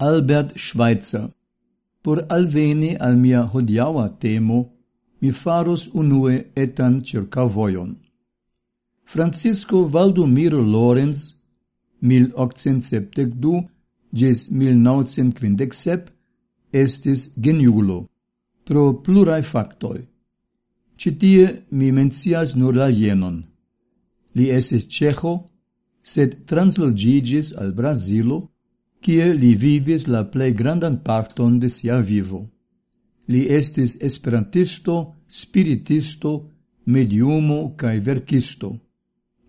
Albert Schweitzer. Por alveni al mia hodiaua temo, mi faros unue etan ĉirkaŭvojon. Francisco Valdomiro Lorenz 1872 gis 1957 estis geniulo pro pluraj factoi. Citie mi mencias nur la jenon. Li esis ĉeĥo, sed translogigis al Brasilo, kie li vivis la plej grandan parton de sia vivo. Li estis esperantisto, spiritisto, mediumo kaj verkisto,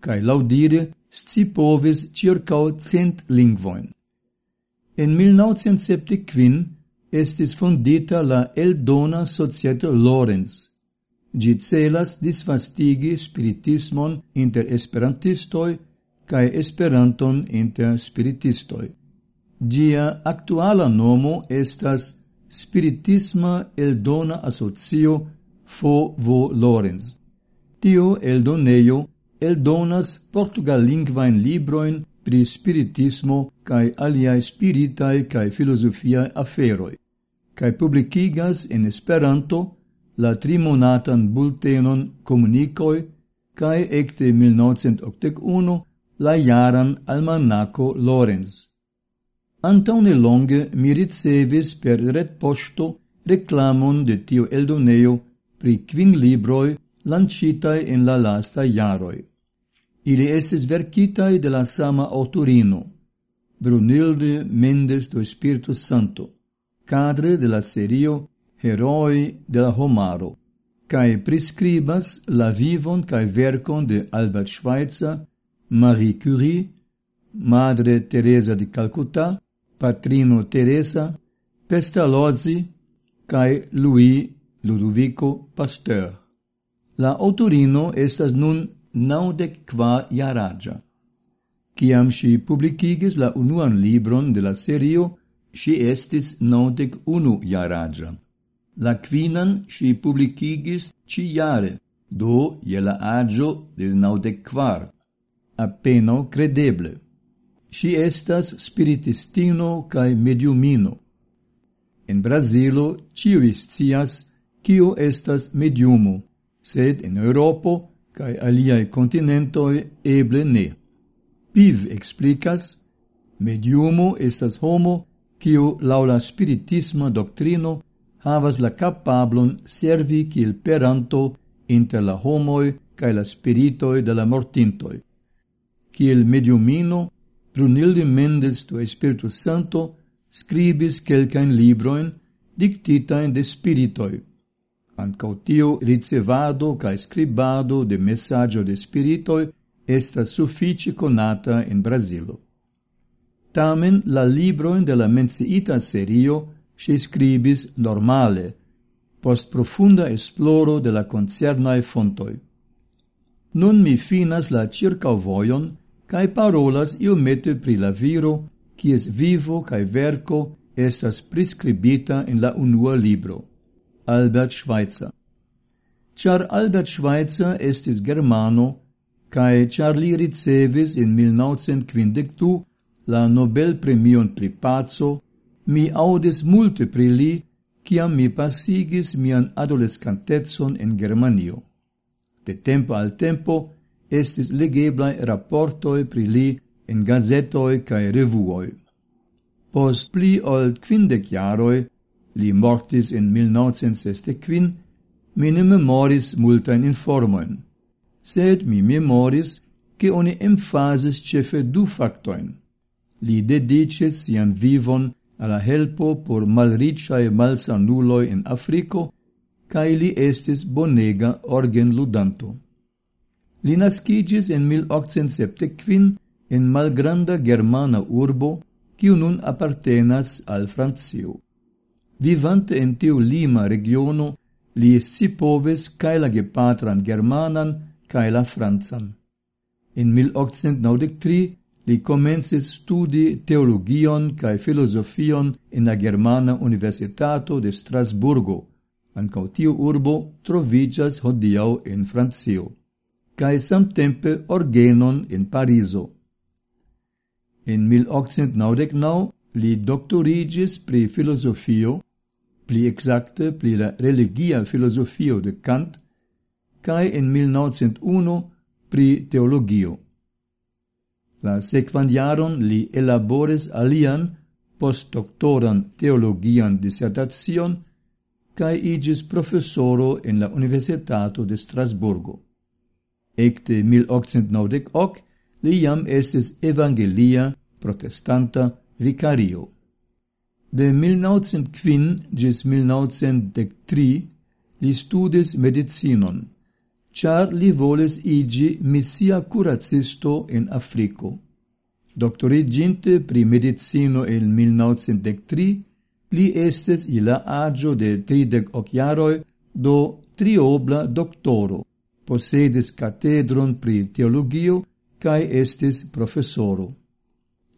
kaj laudire sci povis circao cent lingvoin. En 1975 estis fondita la Eldona Societo Lorenz. Gi celas disvastigi spiritismon inter esperantistoi kaj esperanton inter spiritistoi. Gia actuala nomo estas Spiritisma Eldona Asocio Fovo Lorenz. Tio eldoneio eldonas portugallingvain libroin pri spiritismo kaj aliae spiritae kaj filosofiae aferoi, kaj publikigas en Esperanto la trimonatan bultenon comunicoi kaj ekte 1981 la jaran almanako Lorenz. Antaune longe mi ricevis per retpoŝto reclamon de tio eldoneo pri quin libroi lancitai en la lasta iaroi. Ili estes vercitai de la sama autorino, Brunilde Mendes do Espiritu Santo, cadre de la serio Heroi de la Homaro, cae prescribas la vivon cae vercon de Albert Schweitzer, Marie Curie, Madre Teresa de Calcutta, patrino Teresa Pestalozzi cae Louis Ludovico Pasteur. La autorino estas nun naudec qua iaragia. Ciam si publicigis la unuan libron de la serio, si estis naudec unu iaragia. La quinan si publicigis ci iare, do je la agio de naudec quar. Appeno credeble. Si estas spiritistino cae mediumino. En Brasilo, ciui scias cio estas mediumo, sed en Europo cae aliae continentoi eble ne. Piv explicas, mediumo estas homo cio laula spiritisma doctrino havas la kapablon servi kiel peranto inter la homoi cae la spiritoi de la mortintoi. Kiel mediumino Brunilde Mendes do Espiritu Santo scribis quelcain libroin dictitain de spiritoi. Ancao tio ricevado ca scribado de messaggio de spiritoi estas suffici conata in Brasilo. Tamen la libroin de la menciita serio si scribis normale, post profunda esploro de la concernae fontoi. Nun mi finas la circa voion cae parolas iomete pri la viro, quies vivo cae verco estas prescribita in la unua libro, Albert Schweitzer. Char Albert Schweitzer estis germano, cae char li ricevis in 1952 la Nobel premion pri pazzo, mi audis multe pri li, ciam mi passigis mian adolescantezon in Germanio. De tempo al tempo, estis legeblai rapportoi pri li en gazetoi cae revuoi. Post pli ol quindec jaroi, li mortis in 1965, mi ne memoris multain informoin, sed mi memoris che oni emphasis cefe du factoin. Li dedice sian vivon alla helpo por malriciae malsanuloi in Africo, cae li estis bonega organ ludanto. Li naskiĝis en 1875 en malgranda germana urbo, quiu nun appartenas al Francio. Vivante en tiu lima regiono, li essi poves cae la gepatran germanan cae la Franzan. In 1893 li comences studi teologion cae filosofion in la Germana Universitato de Strasburgo, ancao tiu urbo trovigas hodiau in Francio cae samtempe orgenon in Pariso. In 1899 li doctorigis pri filosofio, pli exacte pri la religia filosofio de Kant, cae in 1901 pri teologio. La sequan li elabores alian postdoctoran teologian dissertation cae igis professoro in la Universitato de Strasburgo ecte 1890 li iam estis evangelia protestanta vicario. De 1905 gis 1903 li studis medicinon, char li voles igi missia curacisto in Africo. Doctoriginte pri medicino el 1903, li estes ila agio de tridec ociaroi do triobla doctoro posedis catedron pri teologio cae estis professoro.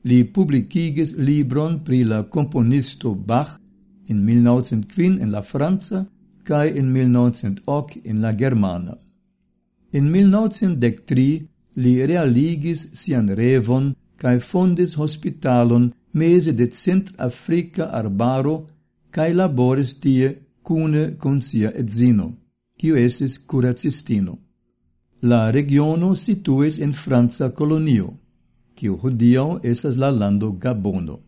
Li publicigis libron pri la componisto Bach in 1905 en la Franza cae in 1908 in la germana. In 1903 li realigis sian revon cae fondis hospitalon mese de Centrafrica arbaro cae laboris tie cune con sia edzino kiu estis curacistino. La regiono situis in Franza colonio, kiu hodiaŭ esas la lando Gabono.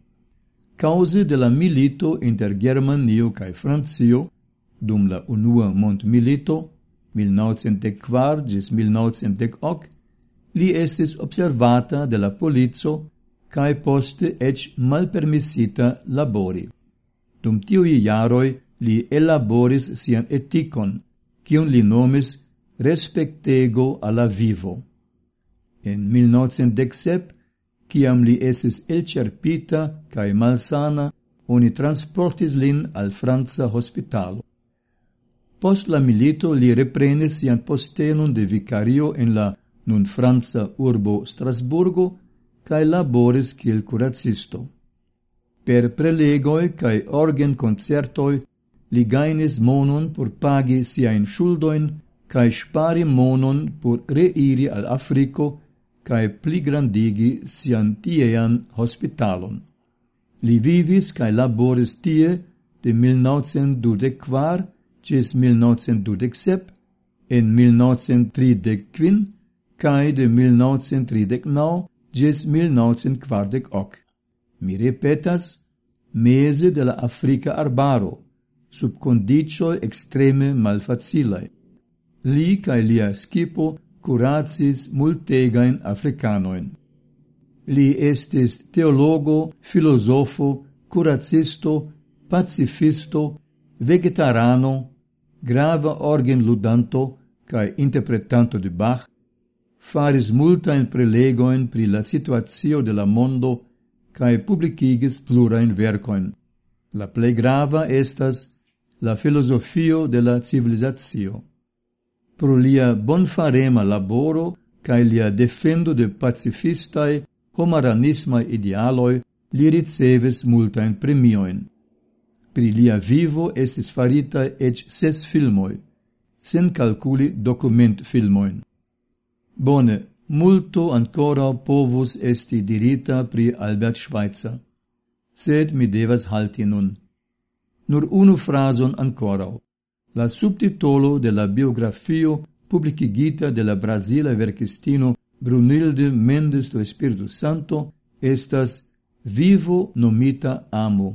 Cause de la milito inter Germanio cae Francio, dum la unua mondmilito, 1904 gis 1908, li estis observata de la polico cae poste ec malpermissita labori. Dum tiui iaroi li elaboris sian eticon, kion li nomis respectego alla vivo. En 1917, kiam li esis elcerpita cae malsana, oni transportis lin al Franza hospitalo. Post la milito li reprenis sian postenum de vicario en la nun Franza urbo Strasburgo cae laboris kiel curacisto. Per prelegoi cae organ concertoi li gainis monon por pagi siain schuldoin cae spari monon por reiri al Africo cae pligrandigi sian tiean hospitalon. Li vivis cae laboris tie de 1924 cis 1927, en 1935 cae de 1939 cis 1940. Mi repetas, mese de la Africa arbaro, sub condicio extreme malfacilae. Li cae lia skipo curacis multegain africanoin. Li estis teologo, filosofo, curacisto, pacifisto, vegetarano, grava organ ludanto cae interpretanto de Bach, faris multain prelegoin pri la situatio de la mondo cae publicigis plurain vercoin. La plei grava estas la filosofio de la civilizatio. Pro lia bonfarema laboro cae lia defendo de pacifistae homaranismae idealoi li riceves multain premioin. Pri lia vivo estis farita ec ses filmoi, sen calculi document filmoin. Bone, multo ancora povus esti dirita pri Albert Schweitzer, sed mi devas halti nun. Nur unu frason ancorau. La subtitolo de la biografio publicigita de la Brasila verkistino Brunilde Mendes do Espírito Santo estas Vivo nomita amo.